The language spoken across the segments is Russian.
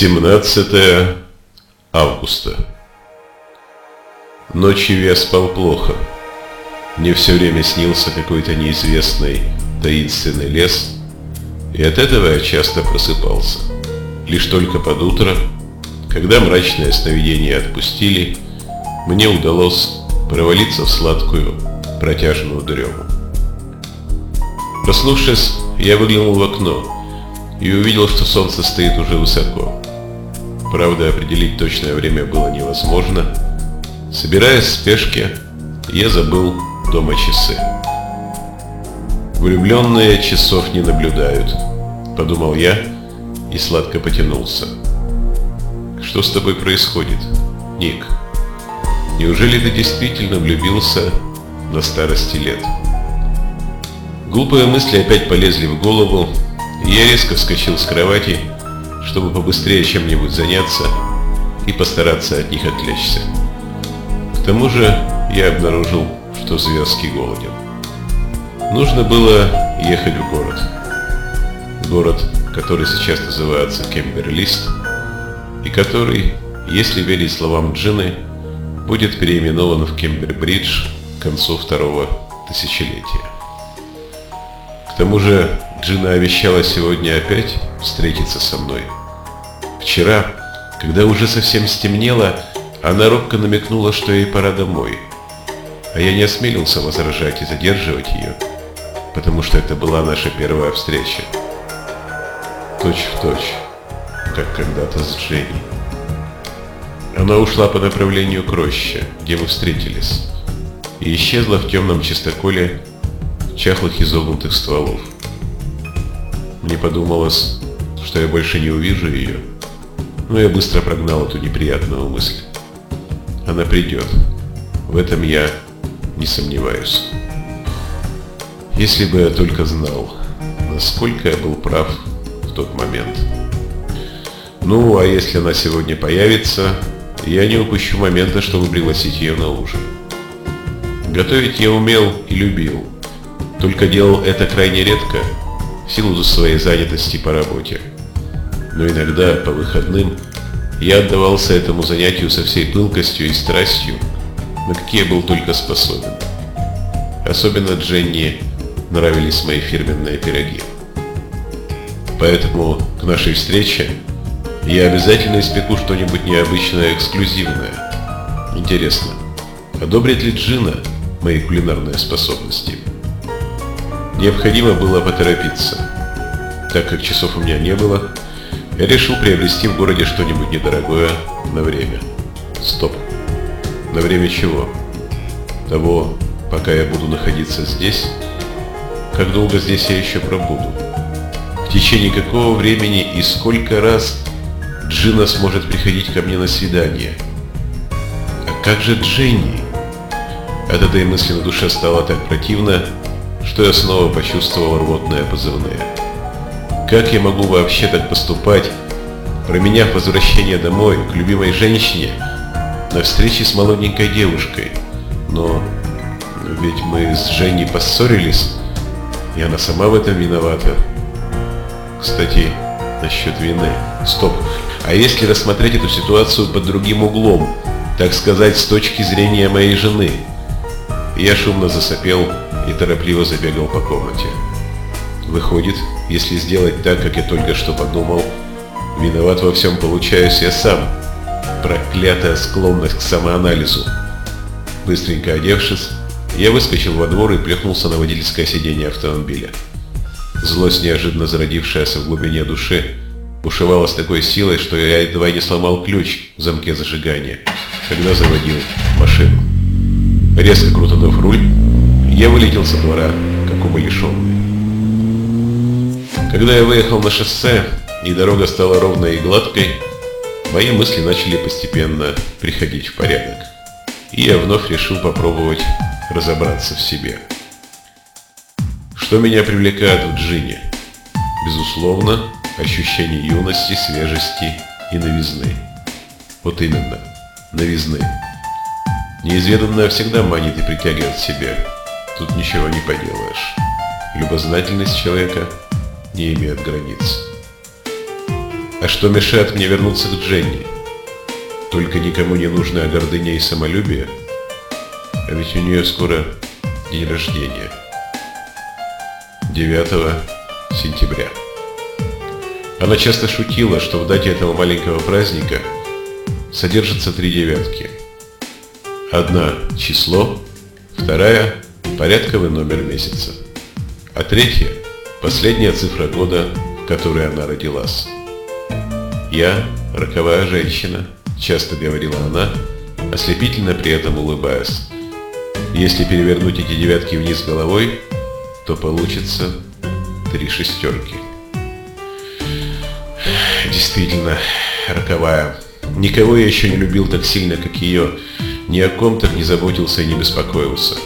17 августа. Ночью я спал плохо. Мне все время снился какой-то неизвестный таинственный лес, и от этого я часто просыпался. Лишь только под утро, когда мрачные сновидения отпустили, мне удалось провалиться в сладкую, протяжную дрему. Проснувшись, я выглянул в окно и увидел, что солнце стоит уже высоко. Правда, определить точное время было невозможно. Собираясь в спешке, я забыл дома часы. Влюбленные часов не наблюдают, подумал я и сладко потянулся. Что с тобой происходит, Ник? Неужели ты действительно влюбился на старости лет? Глупые мысли опять полезли в голову, и я резко вскочил с кровати чтобы побыстрее чем-нибудь заняться и постараться от них отвлечься. К тому же я обнаружил, что зверский голоден. Нужно было ехать в город. Город, который сейчас называется Кемберлист, и который, если верить словам Джины, будет переименован в Кембербридж к концу второго тысячелетия. К тому же Джина обещала сегодня опять встретиться со мной. Вчера, когда уже совсем стемнело, она робко намекнула, что ей пора домой. А я не осмелился возражать и задерживать ее, потому что это была наша первая встреча. Точь в точь, как когда-то с Дженни. Она ушла по направлению к роще, где мы встретились, и исчезла в темном чистоколе чахлых изогнутых стволов. Мне подумалось, что я больше не увижу ее, но я быстро прогнал эту неприятную мысль. Она придет. В этом я не сомневаюсь. Если бы я только знал, насколько я был прав в тот момент. Ну, а если она сегодня появится, я не упущу момента, чтобы пригласить ее на ужин. Готовить я умел и любил, только делал это крайне редко, в силу своей занятости по работе но иногда по выходным я отдавался этому занятию со всей пылкостью и страстью, на какие был только способен. Особенно Дженни нравились мои фирменные пироги. Поэтому к нашей встрече я обязательно испеку что-нибудь необычное эксклюзивное. Интересно, одобрит ли Джина мои кулинарные способности? Необходимо было поторопиться. Так как часов у меня не было, я решил приобрести в городе что-нибудь недорогое на время. Стоп. На время чего? Того, пока я буду находиться здесь? Как долго здесь я еще пробуду? В течение какого времени и сколько раз Джина сможет приходить ко мне на свидание? А как же Дженни? От этой мысли на душе стало так противно, что я снова почувствовал рвотное позывные. Как я могу вообще так поступать, променяв возвращение домой к любимой женщине на встрече с молоденькой девушкой? Но ведь мы с Женей поссорились, и она сама в этом виновата. Кстати, насчет вины. Стоп. А если рассмотреть эту ситуацию под другим углом, так сказать, с точки зрения моей жены? Я шумно засопел и торопливо забегал по комнате. Выходит, если сделать так, как я только что подумал, виноват во всем получаюсь я сам. Проклятая склонность к самоанализу. Быстренько одевшись, я выскочил во двор и плюхнулся на водительское сиденье автомобиля. Злость, неожиданно зародившаяся в глубине души, бушевала с такой силой, что я едва не сломал ключ в замке зажигания, когда заводил машину. Резко крутанув руль, я вылетел со двора, как умалишенный. Когда я выехал на шоссе, и дорога стала ровной и гладкой, мои мысли начали постепенно приходить в порядок. И я вновь решил попробовать разобраться в себе. Что меня привлекает в Джине? Безусловно, ощущение юности, свежести и новизны. Вот именно, новизны. Неизведанное всегда манит и притягивает к себе. Тут ничего не поделаешь. Любознательность человека – не имеет границ. А что мешает мне вернуться к Дженни? Только никому не нужная гордыня и самолюбие? А ведь у нее скоро день рождения. 9 сентября. Она часто шутила, что в дате этого маленького праздника содержатся три девятки. Одна – число, вторая – порядковый номер месяца, а третья – последняя цифра года, в которой она родилась. «Я – роковая женщина», – часто говорила она, ослепительно при этом улыбаясь. Если перевернуть эти девятки вниз головой, то получится три шестерки. Действительно, роковая. Никого я еще не любил так сильно, как ее. Ни о ком так не заботился и не беспокоился.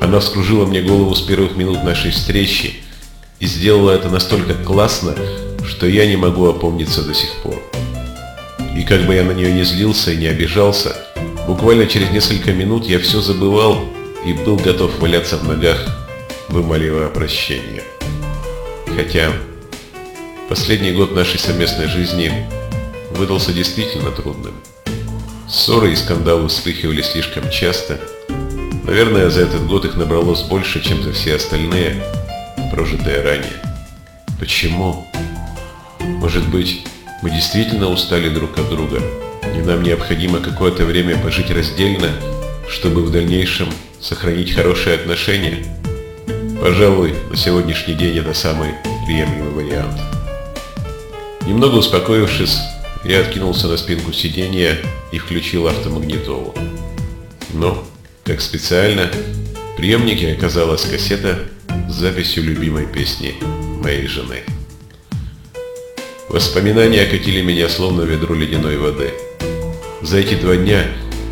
Она вскружила мне голову с первых минут нашей встречи и сделала это настолько классно, что я не могу опомниться до сих пор. И как бы я на нее не злился и не обижался, буквально через несколько минут я все забывал и был готов валяться в ногах, вымаливая прощение. Хотя последний год нашей совместной жизни выдался действительно трудным. Ссоры и скандалы вспыхивали слишком часто. Наверное, за этот год их набралось больше, чем за все остальные, прожитые ранее. Почему? Может быть, мы действительно устали друг от друга, и нам необходимо какое-то время пожить раздельно, чтобы в дальнейшем сохранить хорошие отношения? Пожалуй, на сегодняшний день это самый приемлемый вариант. Немного успокоившись, я откинулся на спинку сиденья и включил автомагнитолу. Но, как специально, в приемнике оказалась кассета записью любимой песни моей жены. Воспоминания окатили меня словно ведро ледяной воды. За эти два дня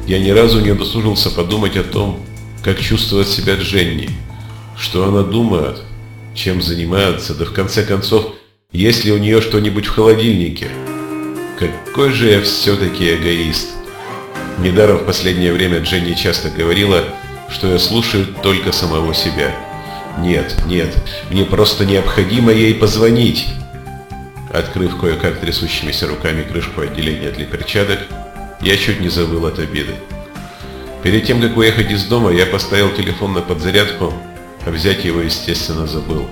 я ни разу не удосужился подумать о том, как чувствовать себя Дженни, что она думает, чем занимается, да в конце концов, есть ли у нее что-нибудь в холодильнике. Какой же я все-таки эгоист. Недаром в последнее время Дженни часто говорила, что я слушаю только самого себя. Нет, нет, мне просто необходимо ей позвонить. Открыв кое-как трясущимися руками крышку отделения для перчаток, я чуть не забыл от обиды. Перед тем, как уехать из дома, я поставил телефон на подзарядку, а взять его, естественно, забыл.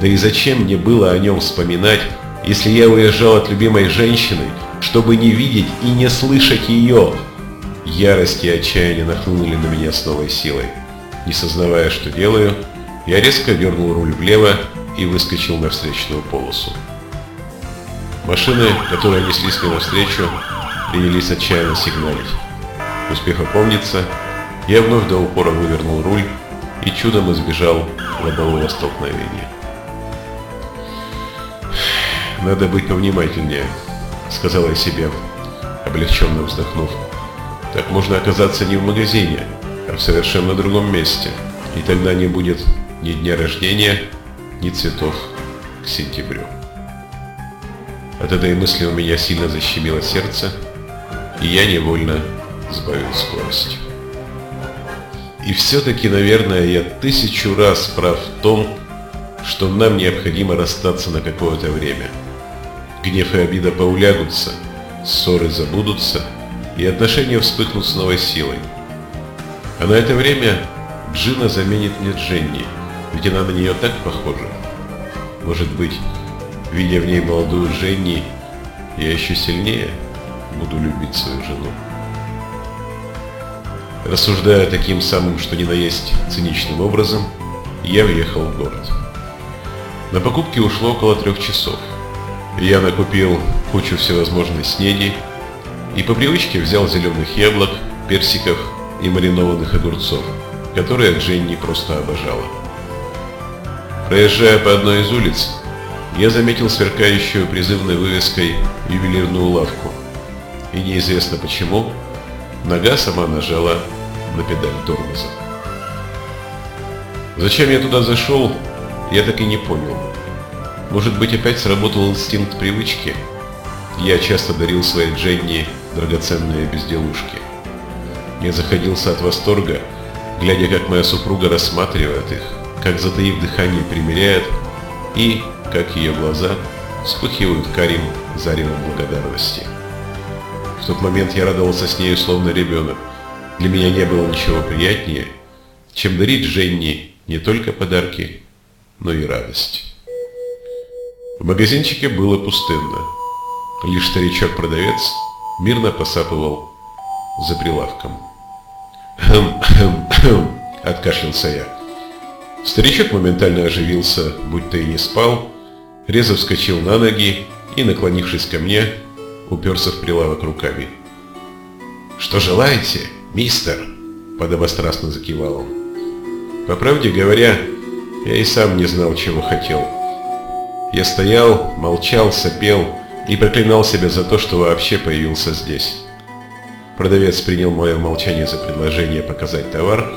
Да и зачем мне было о нем вспоминать, если я уезжал от любимой женщины, чтобы не видеть и не слышать ее? Ярость и отчаяние нахлынули на меня с новой силой. Не сознавая, что делаю, я резко дернул руль влево и выскочил на встречную полосу. Машины, которые неслись мне навстречу, принялись отчаянно сигналить. Успев опомниться, я вновь до упора вывернул руль и чудом избежал лобового столкновения. «Надо быть повнимательнее», — сказал я себе, облегченно вздохнув. «Так можно оказаться не в магазине, а в совершенно другом месте, и тогда не будет ни дня рождения, ни цветов к сентябрю». От этой мысли у меня сильно защемило сердце, и я невольно сбавил скорость. И все-таки, наверное, я тысячу раз прав в том, что нам необходимо расстаться на какое-то время. Гнев и обида поулягутся, ссоры забудутся, и отношения вспыхнут с новой силой. А на это время Джина заменит мне Дженни, ведь она на нее так похожа. Может быть, видя в ней молодую Дженни, я еще сильнее буду любить свою жену. Рассуждая таким самым, что ни на есть, циничным образом, я въехал в город. На покупки ушло около трех часов. Я накупил кучу всевозможной снеди и по привычке взял зеленых яблок, персиков и маринованных огурцов, которые Дженни просто обожала. Проезжая по одной из улиц, я заметил сверкающую призывной вывеской ювелирную лавку. И неизвестно почему, нога сама нажала на педаль тормоза. Зачем я туда зашел, я так и не понял. Может быть опять сработал инстинкт привычки? Я часто дарил своей Дженни драгоценные безделушки. Я заходился от восторга, глядя, как моя супруга рассматривает их, как затаив дыхание примеряет, и как ее глаза вспыхивают карим заревом благодарности. В тот момент я радовался с нею словно ребенок. Для меня не было ничего приятнее, чем дарить Женни не только подарки, но и радость. В магазинчике было пустынно. Лишь старичок-продавец мирно посапывал за прилавком. «Хм, хм, хм», — откашлялся я. Старичок моментально оживился, будто и не спал, резко вскочил на ноги и, наклонившись ко мне, уперся в прилавок руками. «Что желаете, мистер?» – подобострастно закивал он. По правде говоря, я и сам не знал, чего хотел. Я стоял, молчал, сопел и проклинал себя за то, что вообще появился здесь. Продавец принял мое молчание за предложение показать товар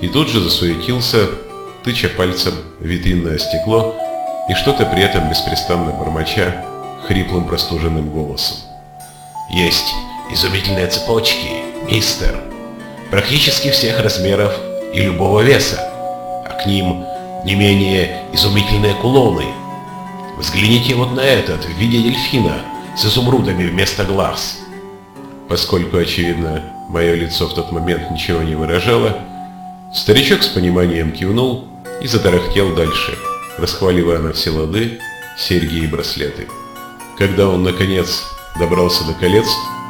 и тут же засуетился, тыча пальцем витринное стекло и что-то при этом беспрестанно бормоча хриплым простуженным голосом. «Есть изумительные цепочки, мистер, практически всех размеров и любого веса, а к ним не менее изумительные кулоны. Взгляните вот на этот в виде дельфина с изумрудами вместо глаз». Поскольку, очевидно, мое лицо в тот момент ничего не выражало, старичок с пониманием кивнул и затарахтел дальше, расхваливая на все лады серьги и браслеты. Когда он, наконец, добрался до колец,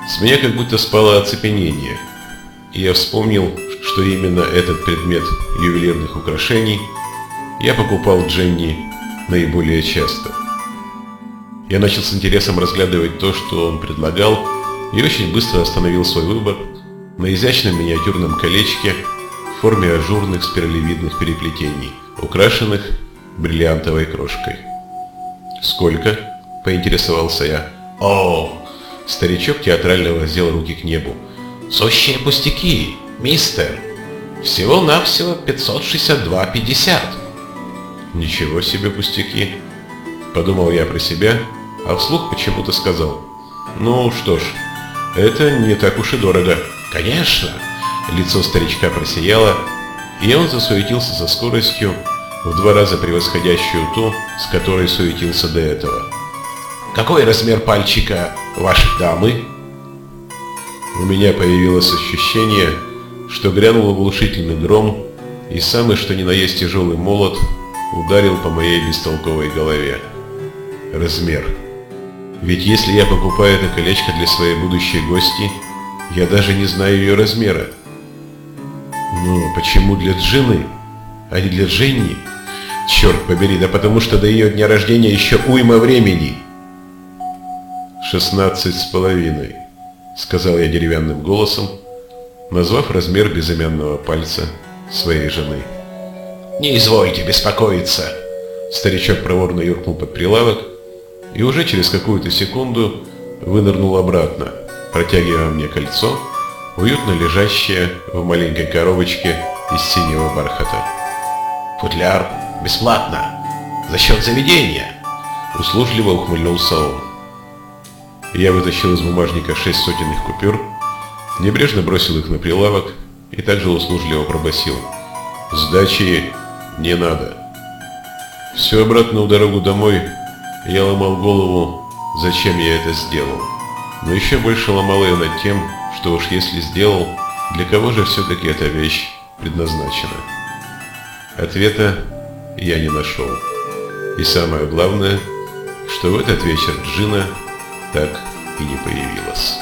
с меня как будто спало оцепенение, и я вспомнил, что именно этот предмет ювелирных украшений я покупал Дженни наиболее часто. Я начал с интересом разглядывать то, что он предлагал, и очень быстро остановил свой выбор на изящном миниатюрном колечке в форме ажурных спиралевидных переплетений, украшенных бриллиантовой крошкой. «Сколько?» – поинтересовался я. «О!» – старичок театрально воздел руки к небу. «Сущие пустяки, мистер! Всего-навсего 562,50!» «Ничего себе пустяки!» – подумал я про себя, а вслух почему-то сказал. «Ну что ж, это не так уж и дорого. Конечно. Лицо старичка просияло, и он засуетился со скоростью, в два раза превосходящую ту, с которой суетился до этого. «Какой размер пальчика вашей дамы?» У меня появилось ощущение, что грянул оглушительный гром, и самый что ни на есть тяжелый молот ударил по моей бестолковой голове. Размер. Ведь если я покупаю это колечко для своей будущей гости, я даже не знаю ее размера. Ну, почему для Джины, а не для Дженни? Черт побери, да потому что до ее дня рождения еще уйма времени. «Шестнадцать с половиной», — сказал я деревянным голосом, назвав размер безымянного пальца своей жены. «Не извольте беспокоиться», — старичок проворно юркнул под прилавок, и уже через какую-то секунду вынырнул обратно, протягивая мне кольцо, уютно лежащее в маленькой коробочке из синего бархата. «Футляр бесплатно, за счет заведения!» Услужливо ухмыльнулся он. Я вытащил из бумажника шесть сотенных купюр, небрежно бросил их на прилавок и также услужливо пробасил. «Сдачи не надо!» Всю обратную дорогу домой я ломал голову, зачем я это сделал. Но еще больше ломал я над тем, что уж если сделал, для кого же все-таки эта вещь предназначена. Ответа я не нашел. И самое главное, что в этот вечер Джина так и не появилась.